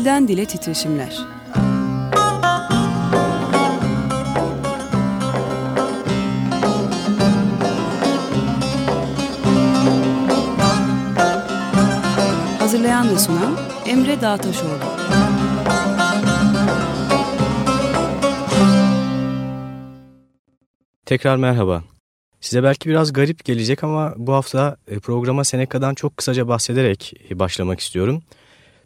Dilden Dile Titreşimler Hazırlayan ve sunan Emre Dağtaşoğlu Tekrar merhaba. Size belki biraz garip gelecek ama bu hafta e, programa Seneca'dan çok kısaca bahsederek e, başlamak istiyorum.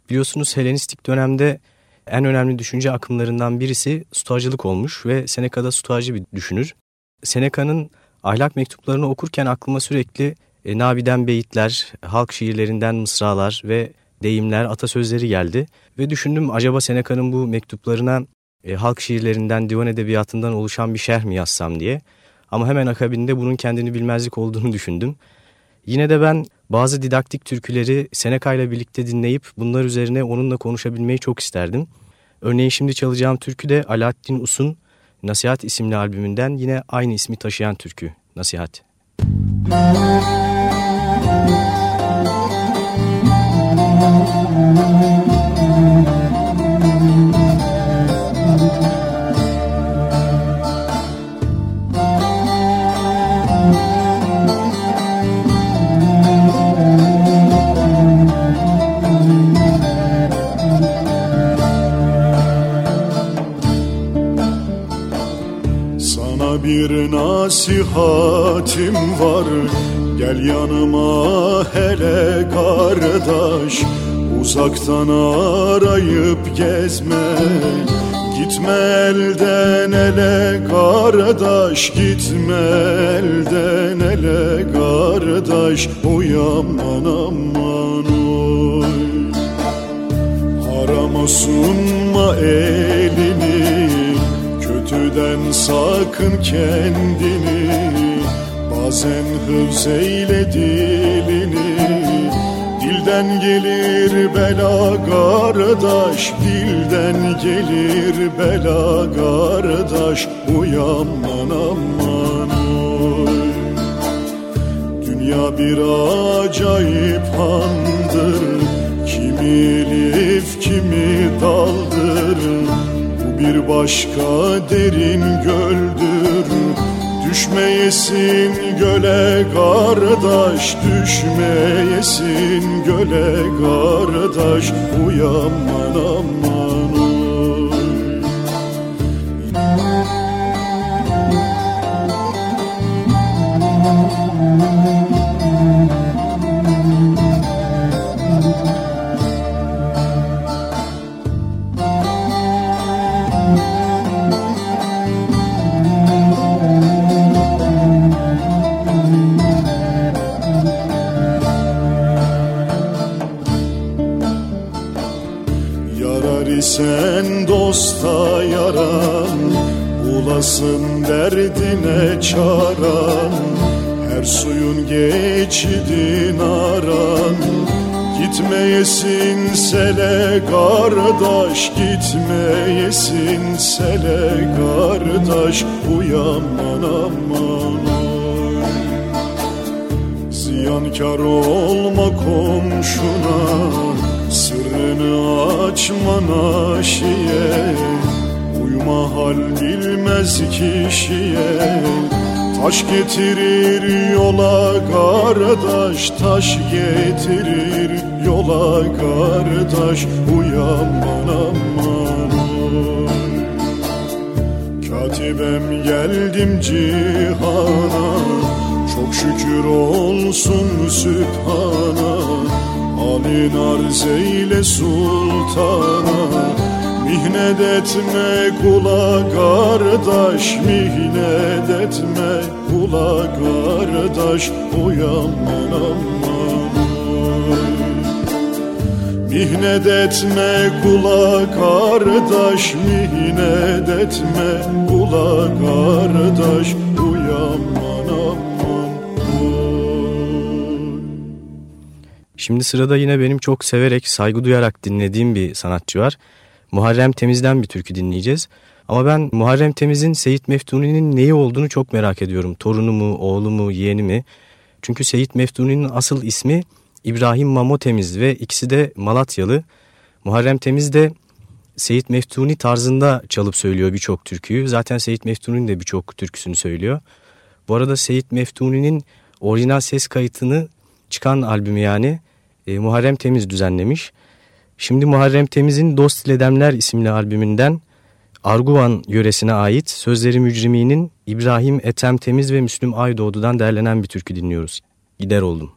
Biliyorsunuz Helenistik dönemde en önemli düşünce akımlarından birisi stoacılık olmuş ve Seneca'da stoacı bir düşünür. Seneca'nın ahlak mektuplarını okurken aklıma sürekli e, Nabi'den beyitler, halk şiirlerinden mısralar ve deyimler, atasözleri geldi. Ve düşündüm acaba Seneca'nın bu mektuplarına e, halk şiirlerinden, divan edebiyatından oluşan bir şerh mi yazsam diye. Ama hemen akabinde bunun kendini bilmezlik olduğunu düşündüm. Yine de ben bazı didaktik türküleri Seneca ile birlikte dinleyip bunlar üzerine onunla konuşabilmeyi çok isterdim. Örneğin şimdi çalacağım türkü de Alaaddin Us'un Nasihat isimli albümünden yine aynı ismi taşıyan türkü Nasihat. bir nasihatim var. Gel yanıma hele kardeş Uzaktan arayıp gezme. Gitme elden ele kardeş Gitme elden ele kardeş. Uyaman aman oy. Harama sunma elini Kötüden sakın kendini Bazen hıfz eyle dilini. Dilden gelir bela kardeş Dilden gelir bela kardeş. Uyanman aman oy. Dünya bir acayip handır. Kimi elif kimi daldır bir başka derin göldür. Düşmeyesin göle kardeş Düşmeyesin göle kardeş. Uyanman aman Bulasın derdine çaran Her suyun geçidin aran Gitmeyesin sele kardeş Gitmeyesin sele kardeş. Uyanman aman Ziyankar olma komşuna Sırrını açma naşiye Uyuma hal bilmez kişiye. Taş getirir yola kardeş Taş getirir yola kardeş. Uyanman aman oy Katibem geldim cihana. Çok şükür olsun sübhana. Halin arz eyle sultana Mihnet etme kula kardeş Mihnet etme kula kardeş Uyanman aman Mihnet etme kula kardeş Mihnet etme kula kardeş Uyanman aman Şimdi sırada yine benim çok severek, saygı duyarak dinlediğim bir sanatçı var. Muharrem Temiz'den bir türkü dinleyeceğiz. Ama ben Muharrem Temiz'in Seyit Meftuni'nin neyi olduğunu çok merak ediyorum. Torunu mu, oğlu mu, yeğeni mi? Çünkü Seyit Meftuni'nin asıl ismi İbrahim Mamo Temiz ve ikisi de Malatyalı. Muharrem Temiz de Seyit Meftuni tarzında çalıp söylüyor birçok türküyü. Zaten Seyit Meftuni'nin de birçok türküsünü söylüyor. Bu arada Seyit Meftuni'nin orijinal ses kayıtını çıkan albümü yani e, Muharrem Temiz düzenlemiş. Şimdi Muharrem Temiz'in Dost ile isimli albümünden Arguvan yöresine ait Sözleri Mücrimi'nin İbrahim Ethem Temiz ve Müslüm Aydoğdu'dan derlenen bir türkü dinliyoruz. Gider oldum.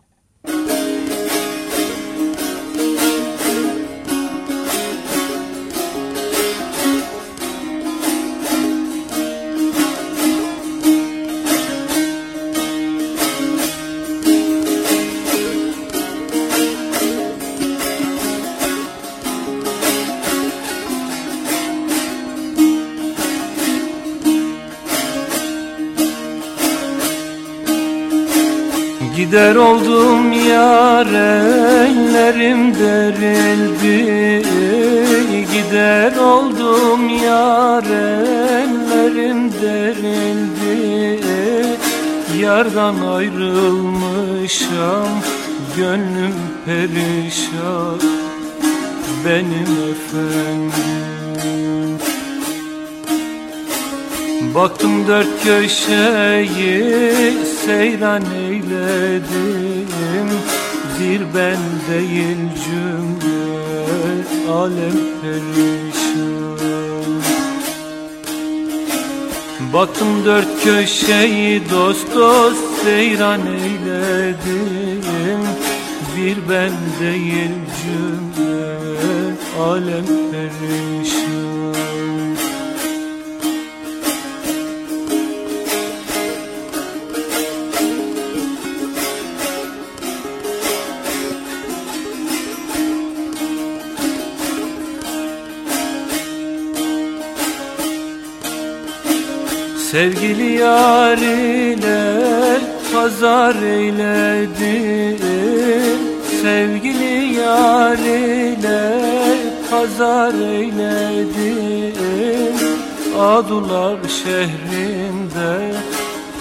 Gider oldum yar ellerim derildi Gider oldum yar ellerim derildi Yardan ayrılmışam gönlüm perişan. Benim efendim. Baktım dört köşeyi seyran eyledim Bir ben değil cümle alem perişan. Baktım dört köşeyi dost dost seyran eyledim. Bir ben değil cümle alem perişan Sevgili yar ile pazar eyledim Sevgili yar ile pazar eyledim Adular şehrinde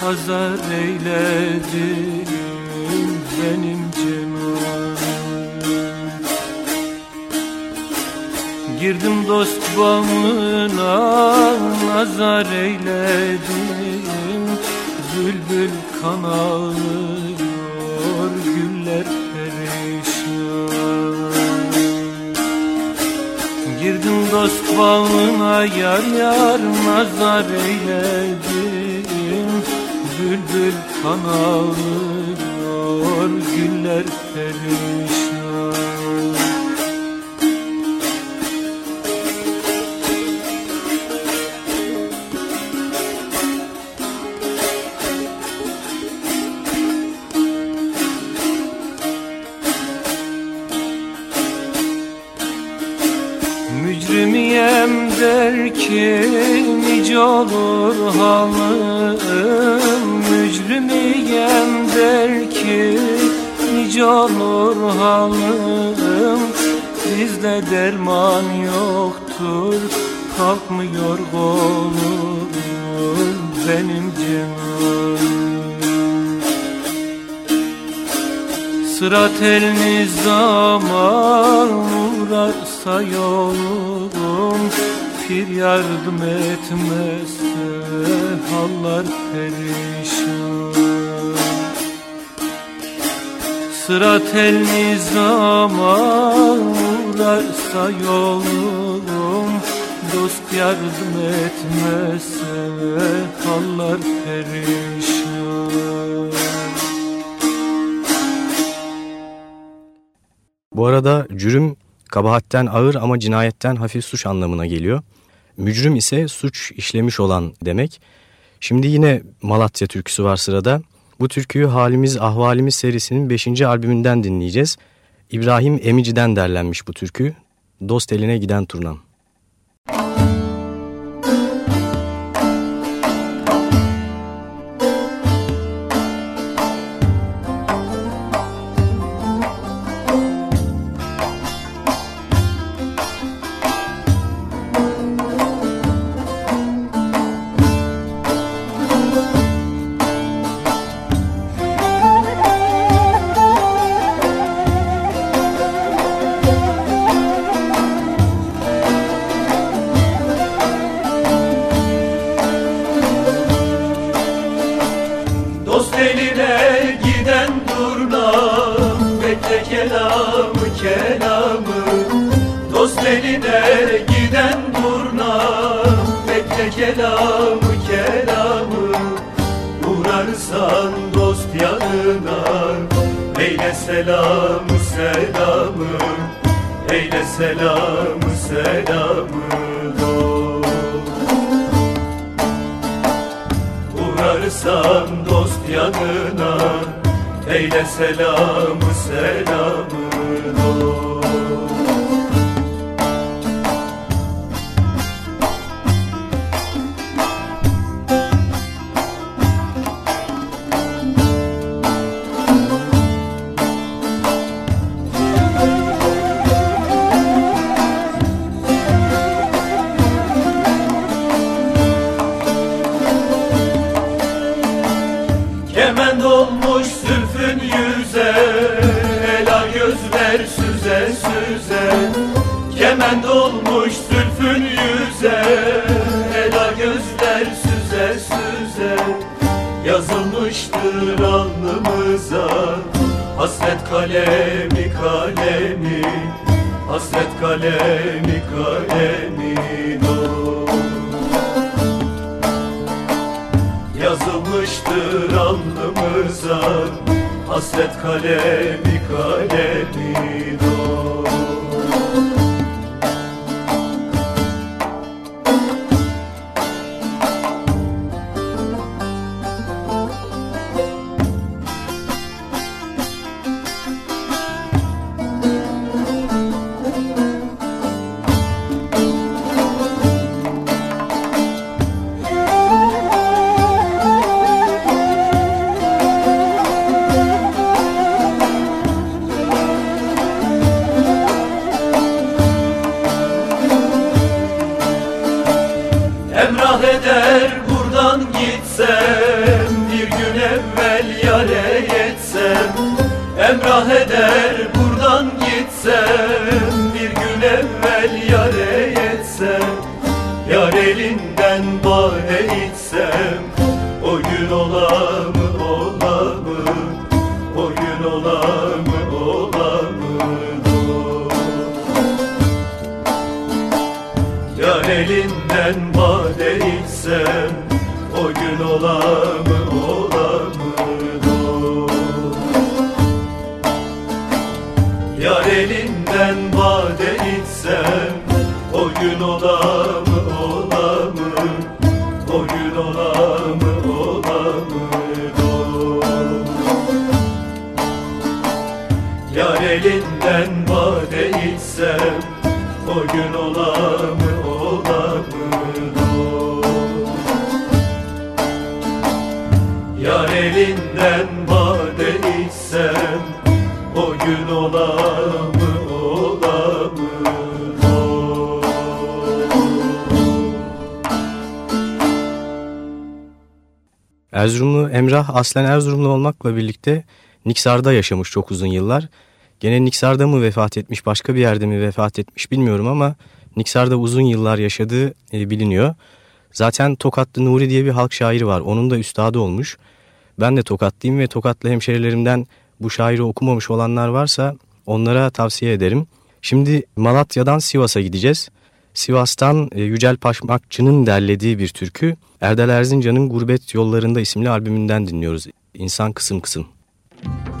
pazar eyledim Benim Girdim dost bağına nazar eyledim. Bülbül kan ağlıyor güller perişan. Girdim dost bağına yar yar nazar eyledim. Bülbül kan ağlıyor güller perişan Mücrimiyem der ki nice olur halım Mücrimiyem der ki nice olur halım Bizde derman yoktur kalkmıyor kolum benim canım. Sırat el nizama uğrarsa yolum Pir yardım etmezse hallar perişan. Sırat el nizama uğrarsa yolum Dost yardım etmezse hallar perişan. Bu arada cürüm kabahatten ağır ama cinayetten hafif suç anlamına geliyor. Mücrim ise suç işlemiş olan demek. Şimdi yine Malatya türküsü var sırada. Bu türküyü Halimiz Ahvalimiz serisinin 5. albümünden dinleyeceğiz. İbrahim Emici'den derlenmiş bu türkü. Dost eline giden turnam. Selamı selamı. Eyle selamı selamı. Dost Uğrarsan dost yanına Eyle selamı selamı. dost kalemi kalemi. Hasret kalemi kalemi dost Yazılmıştır alnımıza. Hasret kalemi kalemi dost Yar elinden bade içsem O gün ola mı ola mı Erzurumlu Emrah aslen Erzurumlu olmakla birlikte Niksar'da yaşamış çok uzun yıllar. Gene Niksar'da mı vefat etmiş başka bir yerde mi vefat etmiş bilmiyorum ama Niksar'da uzun yıllar yaşadığı e, biliniyor. Zaten Tokatlı Nuri diye bir halk şairi var onun da üstadı olmuş. Ben de Tokatlıyım ve Tokatlı hemşerilerimden bu şairi okumamış olanlar varsa onlara tavsiye ederim. Şimdi Malatya'dan Sivas'a gideceğiz. Sivas'tan e, Yücel Paşmakçı'nın derlediği bir türkü Erdal Erzincan'ın Gurbet Yollarında isimli albümünden dinliyoruz. İnsan kısım kısım. İnsan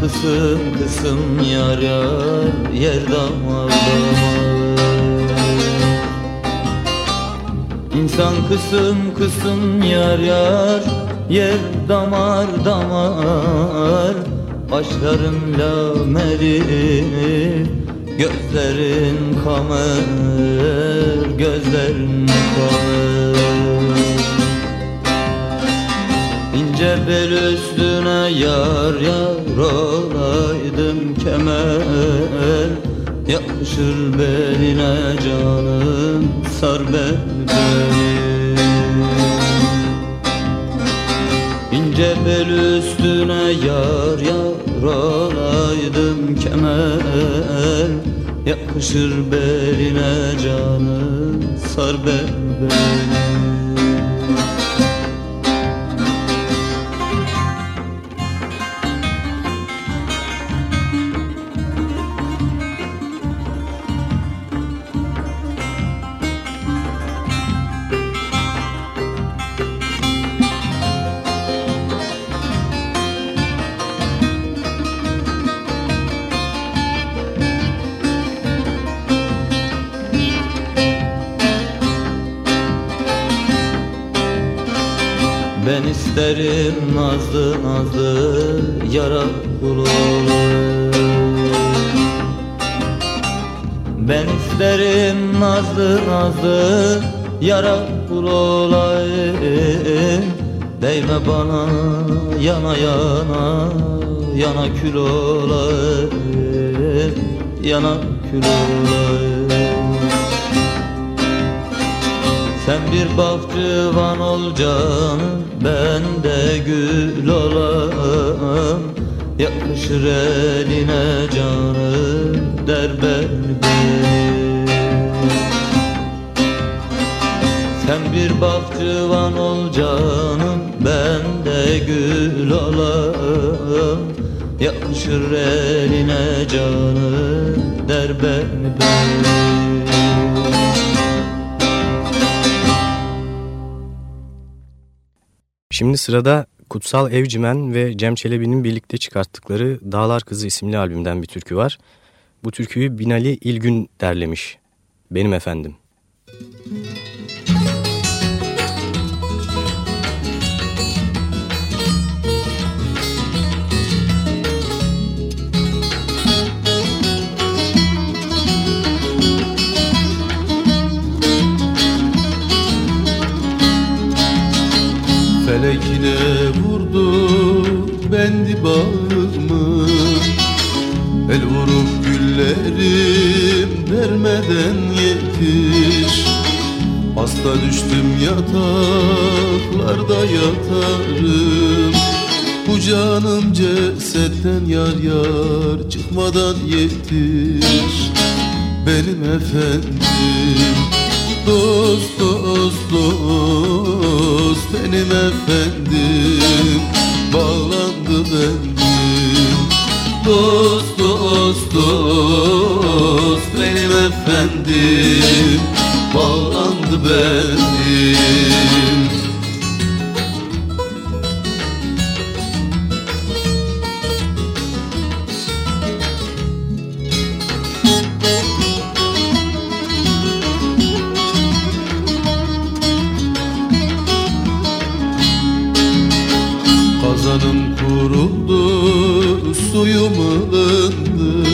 kısım kısım yar yar yer damar damar İnsan kısım kısım yar yar yer damar damar. Başların lameli gözlerin kamer gözlerin kamer İnce bel üstüne yar yar olaydım kemer. Yakışır beline canım sar beni. İnce Cebel üstüne yar yar olaydım kemer. Yakışır beline canım sar beni isterim nazlı nazlı yara bulalım Ben isterim nazlı nazlı yara bulayım Değme bana yana yana yana kül olayım Yana kül olayım sen bir bahçıvan ol Ben de gül olam Yakışır eline canım Der ben Sen bir bahçıvan ol canım Ben de gül olam Yakışır eline canım Der ben Şimdi sırada Kutsal Evcimen ve Cem Çelebi'nin birlikte çıkarttıkları Dağlar Kızı isimli albümden bir türkü var. Bu türküyü Binali İlgün derlemiş. Benim efendim. Felekine vurdu bendi bağımı. El vurup güllerim vermeden yetiş. Hasta düştüm yataklarda yatarım. Bu canım cesetten yar yar çıkmadan yetiş. Benim efendim Dost dost dost benim efendim. Bağlandı bendim Dost dost dost benim efendim. Bağlandı bendim Kazanım kuruldu, suyum ılındı.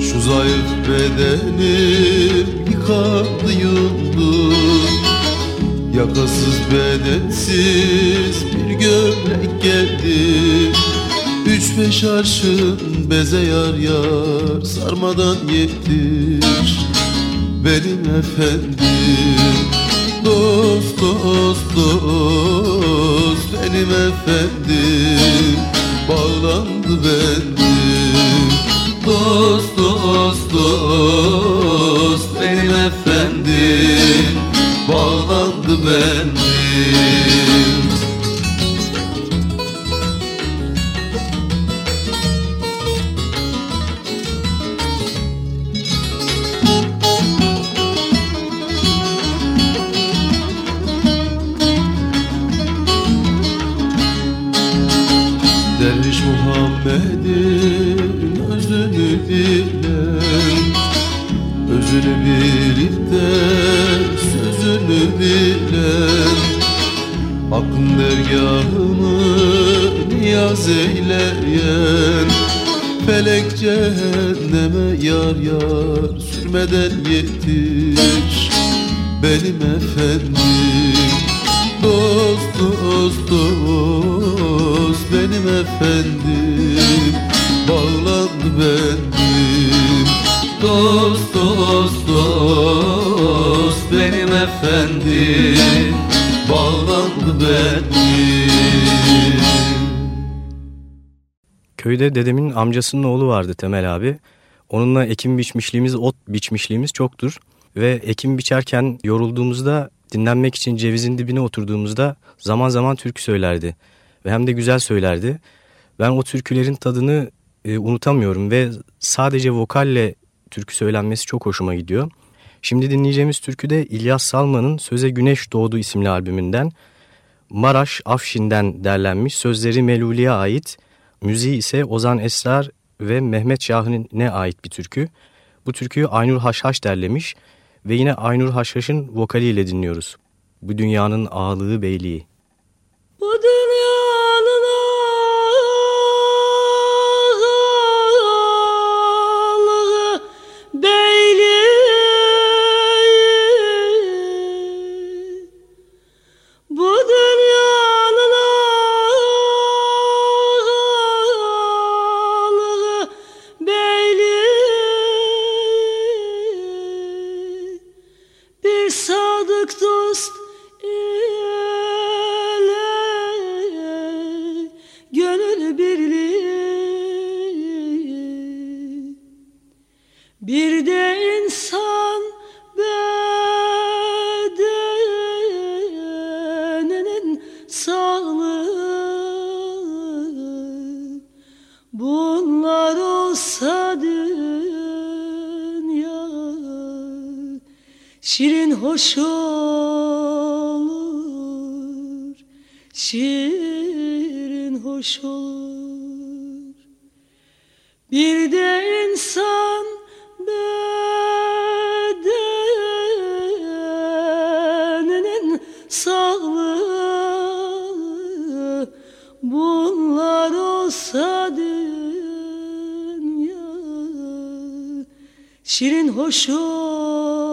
Şu zayıf bedenim yıkandı yıldı. Yakasız bedensiz bir gömlek geldi. Üç beş arşın beze yar yar sarmadan yetiş Benim efendim Dost dost dost benim efendim Bağlandı bendim Dost dost dost benim efendim Bağlandı bendim sürmeden yetiş Benim efendim. Dost dost dost benim efendim. Bağlandı bendim. Dost dost dost benim efendim. Bağlandı bendim. Köyde dedemin amcasının oğlu vardı Temel abi. Onunla ekim biçmişliğimiz, ot biçmişliğimiz çoktur. Ve ekim biçerken yorulduğumuzda dinlenmek için cevizin dibine oturduğumuzda zaman zaman türkü söylerdi. Ve hem de güzel söylerdi. Ben o türkülerin tadını e, unutamıyorum ve sadece vokalle türkü söylenmesi çok hoşuma gidiyor. Şimdi dinleyeceğimiz türkü de İlyas Salman'ın Söze Güneş Doğdu isimli albümünden Maraş Afşin'den derlenmiş sözleri Meluli'ye ait, müziği ise Ozan Esrar ve Mehmet Şahin'e ait bir türkü. Bu türküyü Aynur Haşhaş derlemiş ve yine Aynur Haşhaş'ın vokaliyle dinliyoruz. Bu dünyanın ağalığı beyliği. Bu dünyanın ağalığı şirin hoş olur. Şirin hoş olur. Bir de insan bedeninin sağlığı. Bunlar olsa dünya. Şirin hoş olur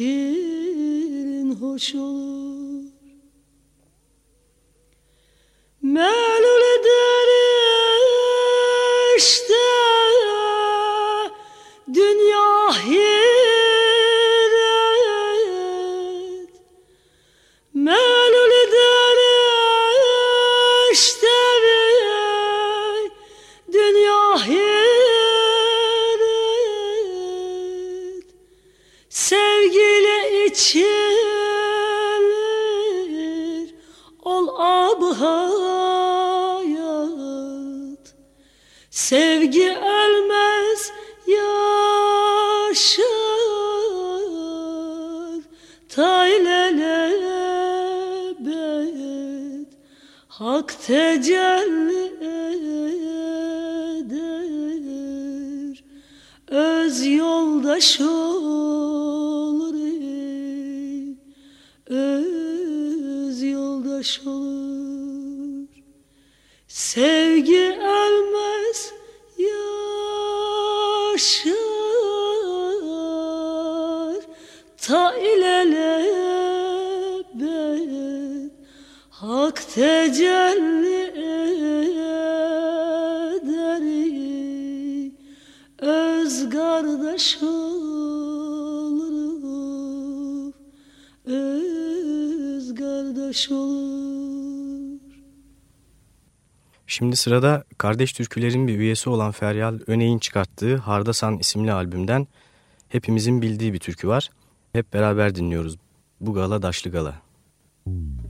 şirin hoş olur. Melul Sevgi ölmez Şimdi sırada kardeş türkülerin bir üyesi olan Feryal Öney'in çıkarttığı Hardasan isimli albümden hepimizin bildiği bir türkü var. Hep beraber dinliyoruz. Bu gala daşlı gala. Dağlara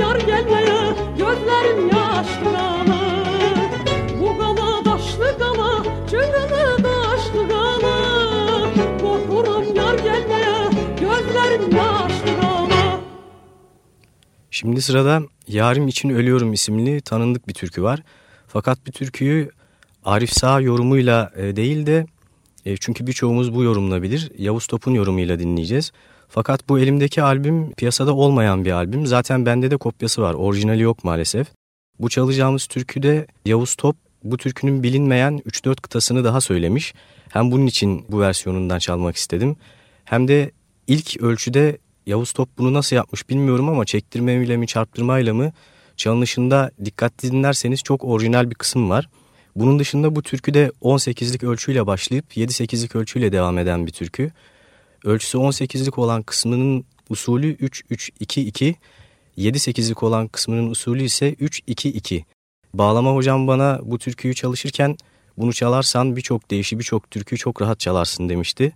Yar gelmeye Gözlerim yaşlı gala bu gala daşlı gala, cüngülü daşlı gala Korkurum yar gelmeye, gözlerim yaşlı gala Şimdi sırada Yarim için Ölüyorum isimli tanındık bir türkü var. Fakat bu türküyü Arif Sağ yorumuyla e, değil de e, çünkü birçoğumuz bu yorumla bilir. Yavuz Top'un yorumuyla dinleyeceğiz. Fakat bu elimdeki albüm piyasada olmayan bir albüm. Zaten bende de kopyası var. Orijinali yok maalesef. Bu çalacağımız türküde Yavuz Top bu türkünün bilinmeyen 3-4 kıtasını daha söylemiş. Hem bunun için bu versiyonundan çalmak istedim. Hem de ilk ölçüde Yavuz Top bunu nasıl yapmış bilmiyorum ama çektirmeyle mi çarptırmayla mı çalınışında dikkatli dinlerseniz çok orijinal bir kısım var. Bunun dışında bu türküde 18'lik ölçüyle başlayıp 7-8'lik ölçüyle devam eden bir türkü. Ölçüsü 18'lik olan kısmının usulü 3-3-2-2, 7-8'lik olan kısmının usulü ise 3-2-2. Bağlama hocam bana bu türküyü çalışırken bunu çalarsan birçok değişi birçok türküyü çok rahat çalarsın demişti.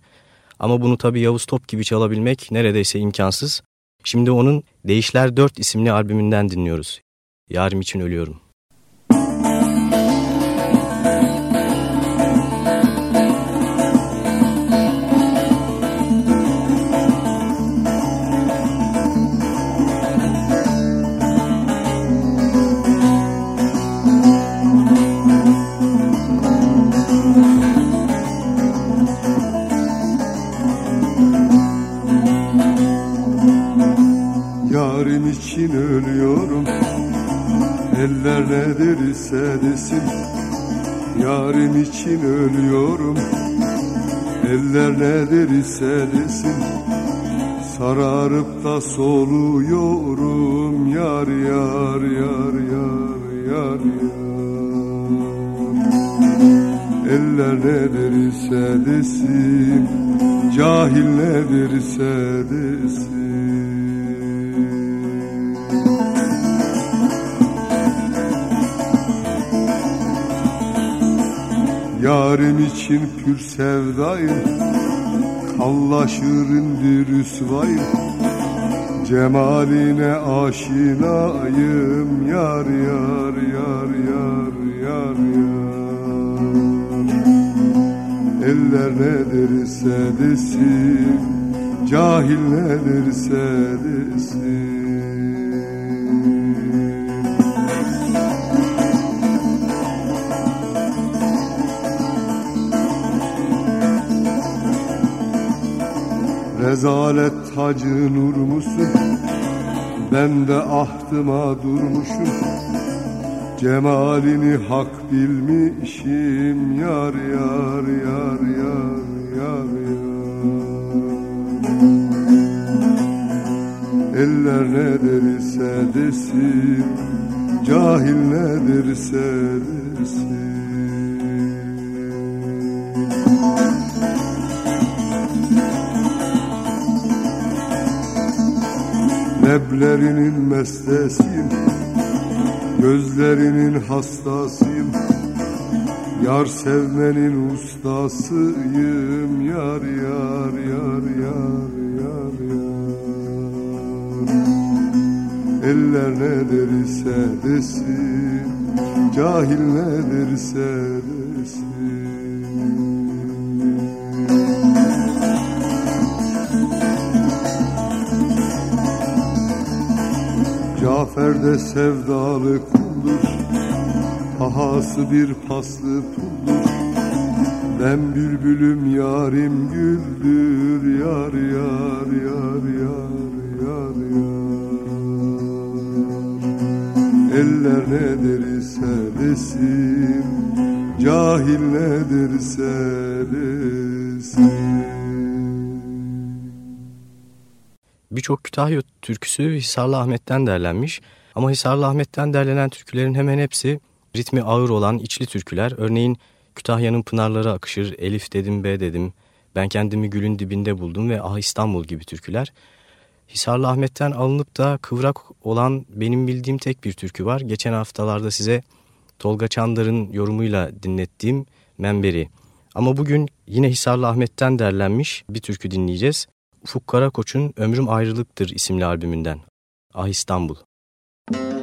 Ama bunu tabii Yavuz Top gibi çalabilmek neredeyse imkansız. Şimdi onun Değişler 4 isimli albümünden dinliyoruz. Yarım için ölüyorum. Yarim için ölüyorum. Eller ne derse desin Yarim için ölüyorum. Eller ne derse desin Sararıp da soluyorum. Yar yar yar yar yar yar. Eller ne derse desin Cahil ne derse desin Yarim için pür sevdayım Kallaşırındır rüsvayım Cemaline aşinayım Yar yar yar yar yar yar. Eller ne derse desin Cahil ne derse desin Rezalet tacı nur musun? Ben de ahtıma durmuşum. Cemalini hak bilmişim. Yar yar yar yar yar yar. Eller ne derse desin Cahil ne derse desin Leblerinin mestesiyim Gözlerinin hastasıyım. Yar sevmenin ustasıyım Yar yar yar yar yar yar. Eller ne derse desin Cahil ne derse desin Cafer de sevdalı kuldur Pahası bir paslı puldur Ben bülbülüm yarim güldür Yar yar yar yar yar yar. Eller ne derse desin Cahil ne derse desin Birçok Kütahya türküsü Hisarlı Ahmet'ten derlenmiş ama Hisarlı Ahmet'ten derlenen türkülerin hemen hepsi ritmi ağır olan içli türküler. Örneğin Kütahya'nın pınarları akışır, Elif dedim B dedim, ben kendimi gülün dibinde buldum ve Ah İstanbul gibi türküler. Hisarlı Ahmet'ten alınıp da kıvrak olan benim bildiğim tek bir türkü var. Geçen haftalarda size Tolga Çandar'ın yorumuyla dinlettiğim Memberi. Ama bugün yine Hisarlı Ahmet'ten derlenmiş bir türkü dinleyeceğiz. Ufuk Karakoç'un Ömrüm Ayrılıktır isimli albümünden. Ah İstanbul. Ay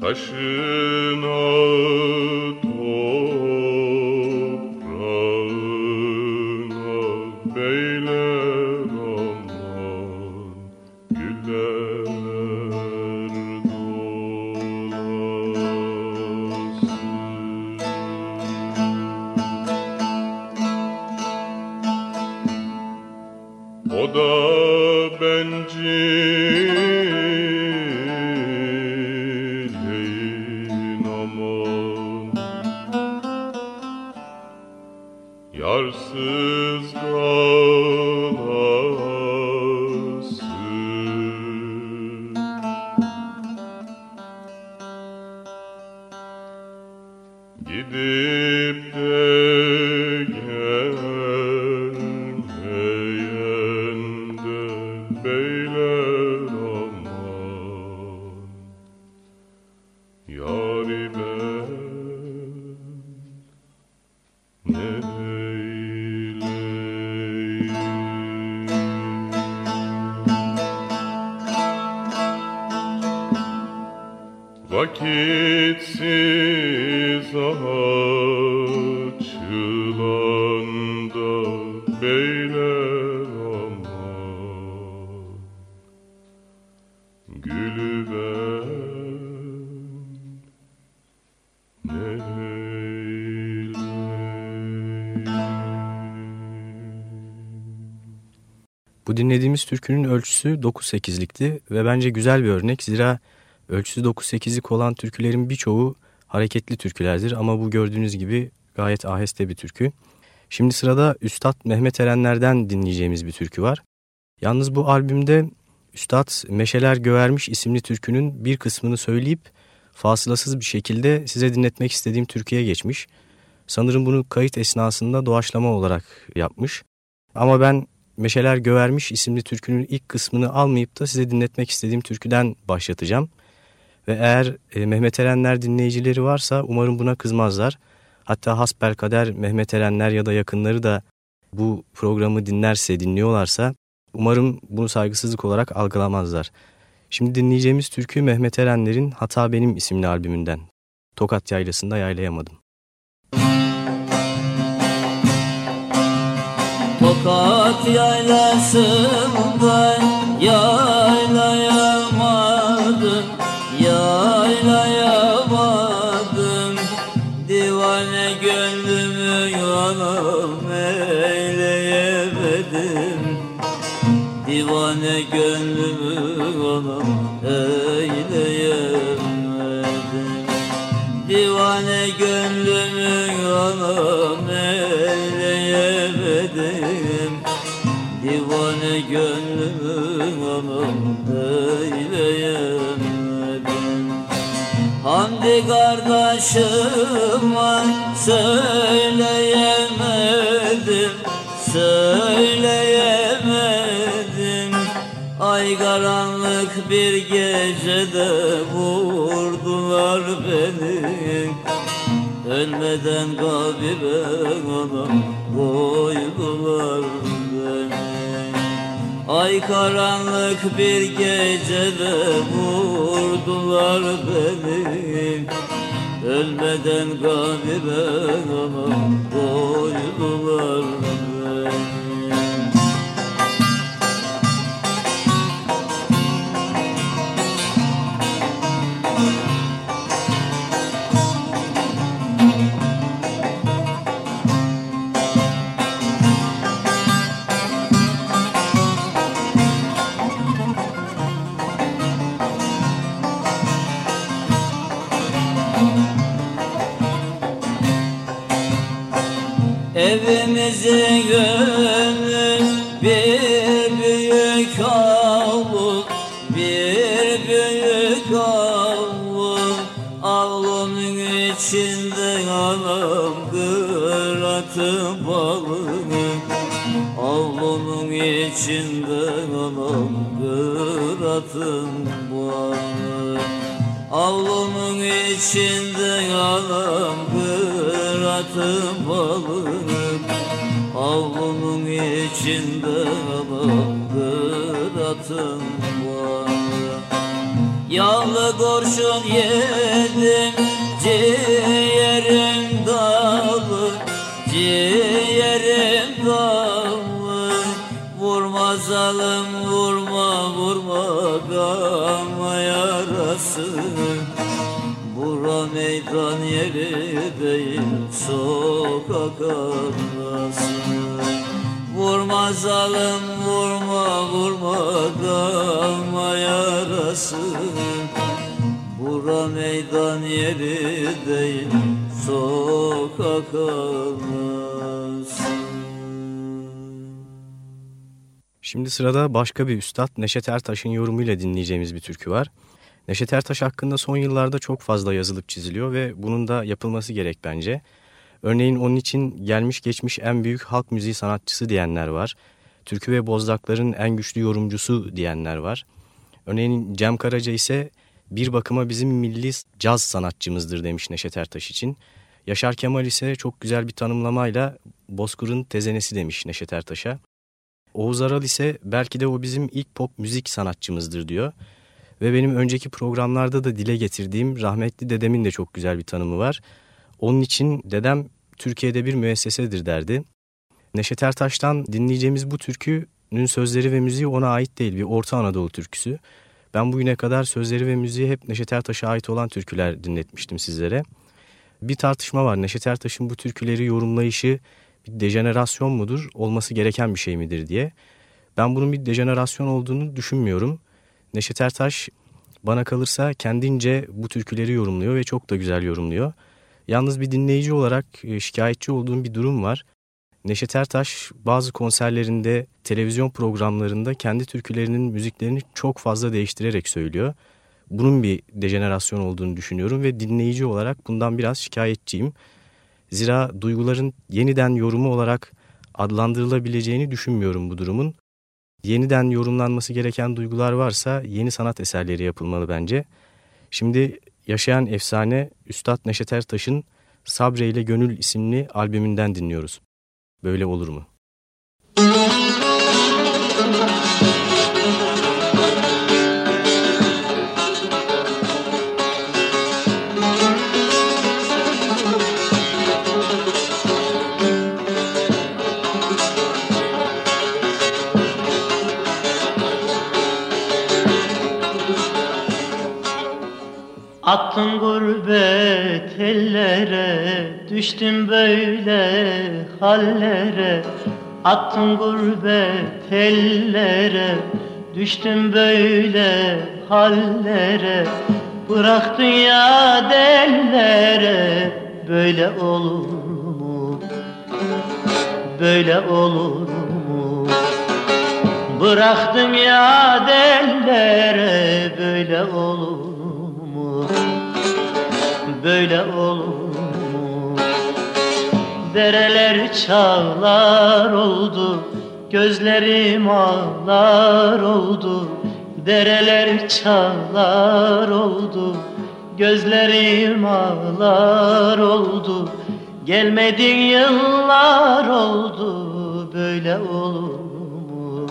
Taşın ağır dinlediğimiz türkünün ölçüsü 9-8'likti ve bence güzel bir örnek. Zira ölçüsü 9-8'lik olan türkülerin birçoğu hareketli türkülerdir ama bu gördüğünüz gibi gayet aheste bir türkü. Şimdi sırada Üstad Mehmet Erenler'den dinleyeceğimiz bir türkü var. Yalnız bu albümde Üstad Meşeler Gövermiş isimli türkünün bir kısmını söyleyip fasılasız bir şekilde size dinletmek istediğim türküye geçmiş. Sanırım bunu kayıt esnasında doğaçlama olarak yapmış. Ama ben Meşeler Gövermiş isimli türkünün ilk kısmını almayıp da size dinletmek istediğim türküden başlatacağım. Ve eğer e, Mehmet Erenler dinleyicileri varsa umarım buna kızmazlar. Hatta hasbelkader Mehmet Erenler ya da yakınları da bu programı dinlerse, dinliyorlarsa umarım bunu saygısızlık olarak algılamazlar. Şimdi dinleyeceğimiz türkü Mehmet Erenler'in Hata Benim isimli albümünden. Tokat Yaylası'nda yaylayamadım. Tokat yaylasında yaylayamadım Yaylayamadım. Divane gönlümü yanım eyleyemedim. Divane gönlümü yanım eyleyemedim. Divane gönlümü yanım Divane gönlümü yanım eyleyemedim Hamdi kardeşime söyleyemedim Söyleyemedim Ay karanlık bir gecede vurdular beni. Ölmeden kabire anam koydular Ay karanlık bir gecede vurdular beni. Ölmeden kabire anam koydular beni İçinde anam kıratı balık Avlunun içinde anam kıratın balık Yağlı kurşun yedim ciğerim dalı Ciğerim dalı Vurma zalim vurma vurma gama yarası figan yeri değil sokak arası. Vurma zalim vurma vurma kalma yarası. Bura meydan yeri değil sokak arası. Şimdi sırada başka bir üstad Neşet Ertaş'ın yorumuyla dinleyeceğimiz bir türkü var. Neşet Ertaş hakkında son yıllarda çok fazla yazılıp çiziliyor ve bunun da yapılması gerek bence. Örneğin onun için gelmiş geçmiş en büyük halk müziği sanatçısı diyenler var. Türkü ve bozdakların en güçlü yorumcusu diyenler var. Örneğin Cem Karaca ise bir bakıma bizim milli caz sanatçımızdır demiş Neşet Ertaş için. Yaşar Kemal ise çok güzel bir tanımlamayla Bozkır'ın tezenesi demiş Neşet Ertaş'a. Oğuz Aral ise belki de o bizim ilk pop müzik sanatçımızdır diyor. Ve benim önceki programlarda da dile getirdiğim rahmetli dedemin de çok güzel bir tanımı var. Onun için dedem Türkiye'de bir müessesedir derdi. Neşet Ertaş'tan dinleyeceğimiz bu türkünün sözleri ve müziği ona ait değil bir Orta Anadolu türküsü. Ben bugüne kadar sözleri ve müziği hep Neşet Ertaş'a ait olan türküler dinletmiştim sizlere. Bir tartışma var Neşet Ertaş'ın bu türküleri yorumlayışı bir dejenerasyon mudur, olması gereken bir şey midir diye. Ben bunun bir dejenerasyon olduğunu düşünmüyorum. Neşet Ertaş bana kalırsa kendince bu türküleri yorumluyor ve çok da güzel yorumluyor. Yalnız bir dinleyici olarak e, şikayetçi olduğum bir durum var. Neşet Ertaş bazı konserlerinde, televizyon programlarında kendi türkülerinin müziklerini çok fazla değiştirerek söylüyor. Bunun bir dejenerasyon olduğunu düşünüyorum ve dinleyici olarak bundan biraz şikayetçiyim. Zira duyguların yeniden yorumu olarak adlandırılabileceğini düşünmüyorum bu durumun. Yeniden yorumlanması gereken duygular varsa yeni sanat eserleri yapılmalı bence. Şimdi yaşayan efsane Üstad Neşet Ertaş'ın Sabre ile Gönül isimli albümünden dinliyoruz. Böyle olur mu? Müzik Attın gurbet ellere Düştüm böyle hallere Attın gurbet ellere Düştüm böyle hallere Bıraktın ya dellere Böyle olur mu? Böyle olur mu? Bıraktın ya dellere Böyle olur böyle olur? Dereler çağlar oldu, gözlerim ağlar oldu. Dereler çağlar oldu, gözlerim ağlar oldu. Gelmedin yıllar oldu, böyle olur mu?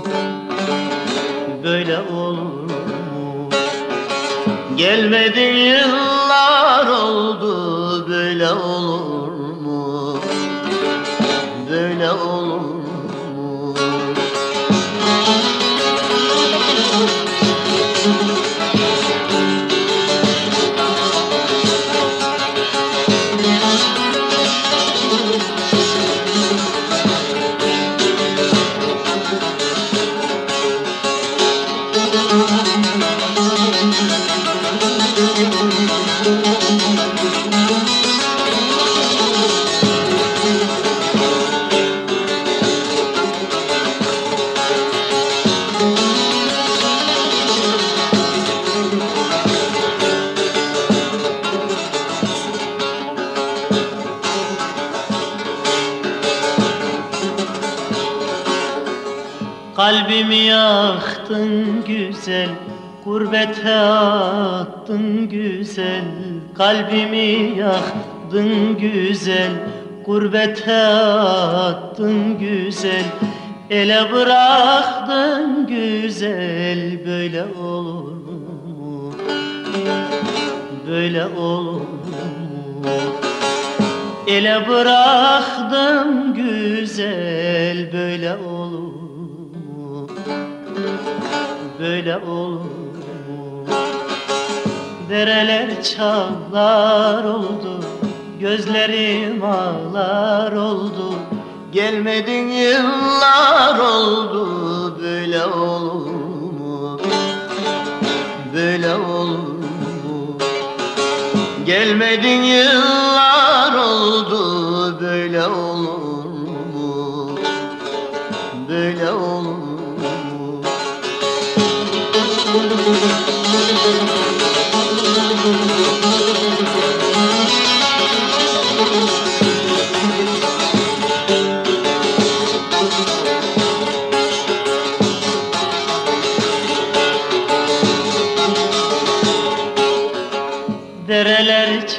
Böyle olur? Gelmedin yıllar oldu böyle olur Gurbete attın güzel Kalbimi yaktın güzel Gurbete attın güzel Ele bıraktın güzel Böyle olur mu? Böyle olur mu? Ele bıraktın güzel Böyle olur böyle olur Dereler çağlar oldu Gözlerim ağlar oldu Gelmedin yıllar oldu Böyle olur mu? Böyle olur mu? Gelmedin yıllar oldu Böyle olur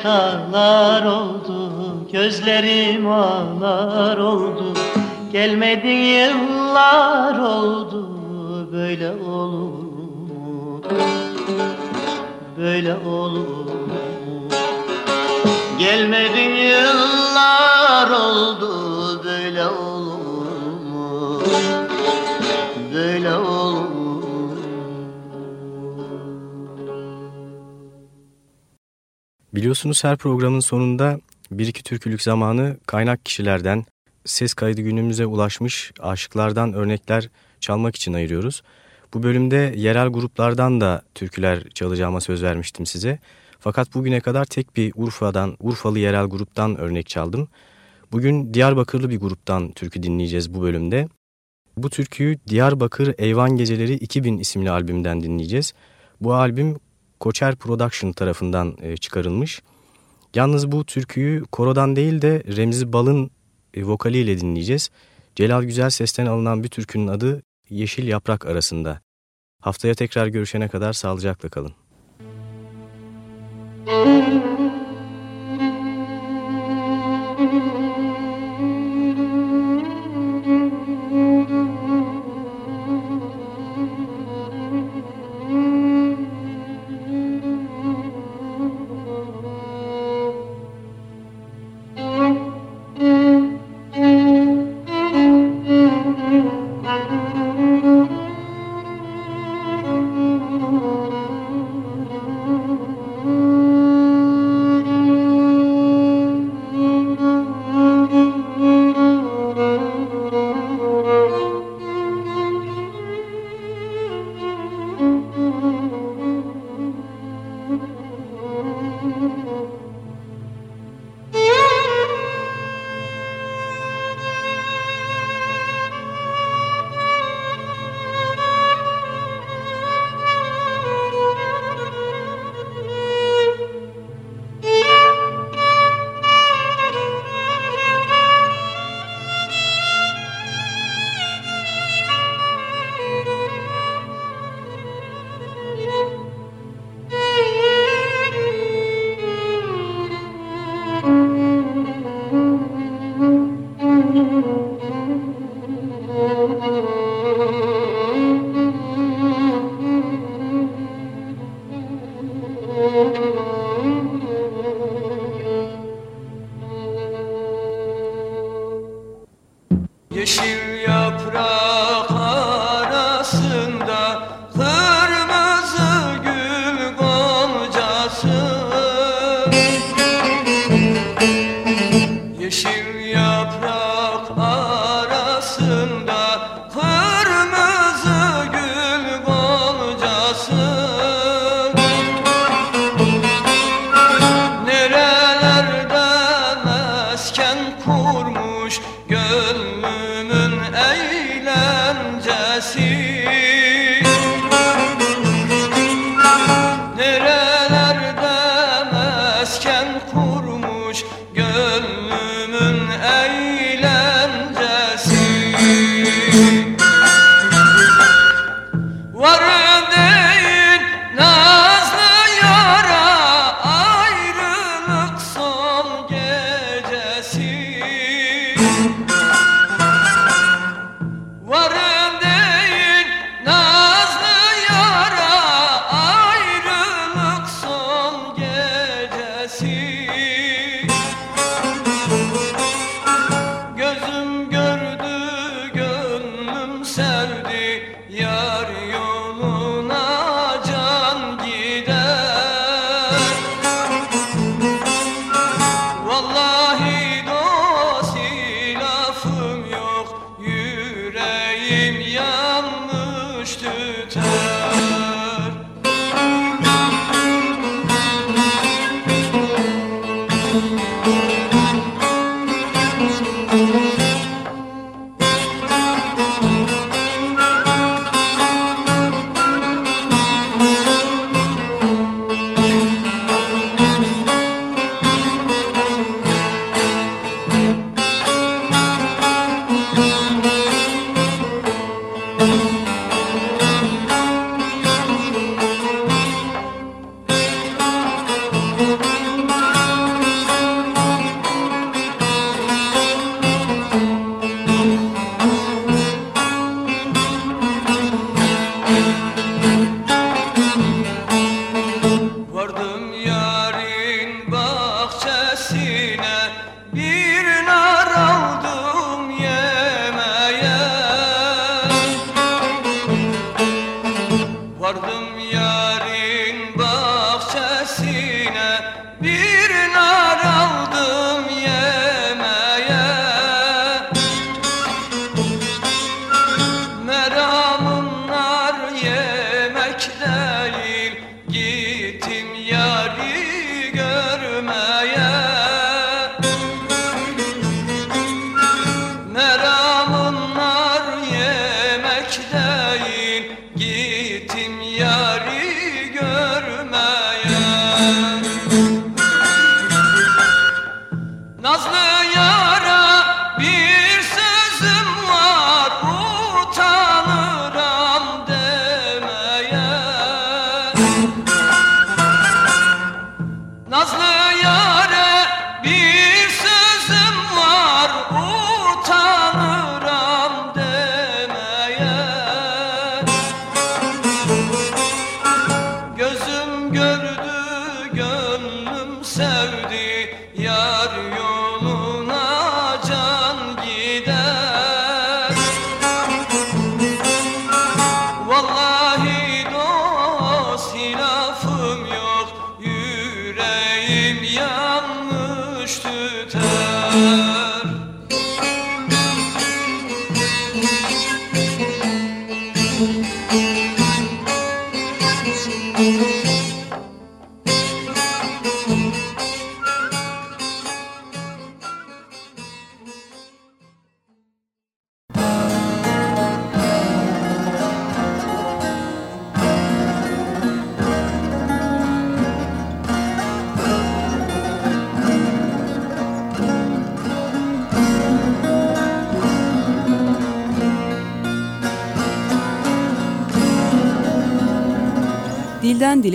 yıllar oldu Gözlerim ağlar oldu Gelmedin yıllar oldu Böyle olur mu? Böyle olur mu? Gelmedin yıllar oldu Böyle olur mu? Biliyorsunuz her programın sonunda bir iki türkülük zamanı kaynak kişilerden, ses kaydı günümüze ulaşmış aşıklardan örnekler çalmak için ayırıyoruz. Bu bölümde yerel gruplardan da türküler çalacağıma söz vermiştim size. Fakat bugüne kadar tek bir Urfa'dan, Urfalı yerel gruptan örnek çaldım. Bugün Diyarbakırlı bir gruptan türkü dinleyeceğiz bu bölümde. Bu türküyü Diyarbakır Eyvan Geceleri 2000 isimli albümden dinleyeceğiz. Bu albüm Koçer Production tarafından e, çıkarılmış. Yalnız bu türküyü korodan değil de Remzi Bal'ın e, vokaliyle dinleyeceğiz. Celal Güzel Ses'ten alınan bir türkünün adı Yeşil Yaprak Arasında. Haftaya tekrar görüşene kadar sağlıcakla kalın. Dilden to ter.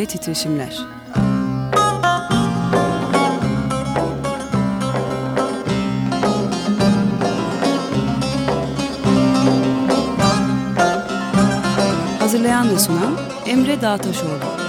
Dile titreşimler. Hazırlayan ve sunan Emre Dağtaşoğlu.